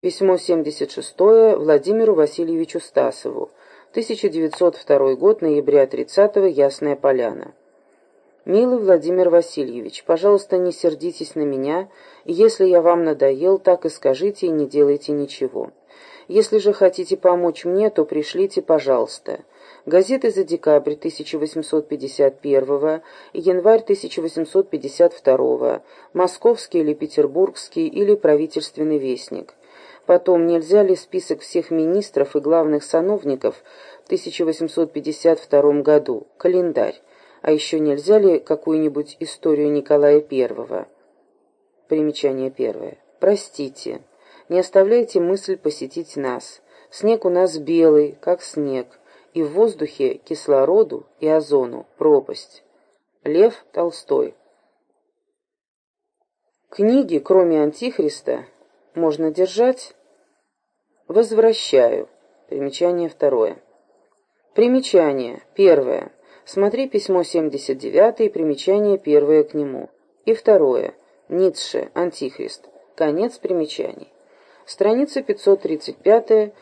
Письмо 76 Владимиру Васильевичу Стасову. 1902 год, ноября 30 -го, Ясная Поляна. «Милый Владимир Васильевич, пожалуйста, не сердитесь на меня, если я вам надоел, так и скажите и не делайте ничего. Если же хотите помочь мне, то пришлите, пожалуйста. Газеты за декабрь 1851 и январь 1852, московский или петербургский или правительственный вестник. Потом, нельзя ли список всех министров и главных сановников в 1852 году, календарь, а еще нельзя ли какую-нибудь историю Николая I? Примечание первое. Простите, не оставляйте мысль посетить нас. Снег у нас белый, как снег, и в воздухе кислороду и озону пропасть. Лев Толстой. Книги, кроме Антихриста, можно держать Возвращаю. Примечание второе. Примечание. Первое. Смотри письмо 79 и примечание первое к нему. И второе. Ницше. Антихрист. Конец примечаний. Страница 535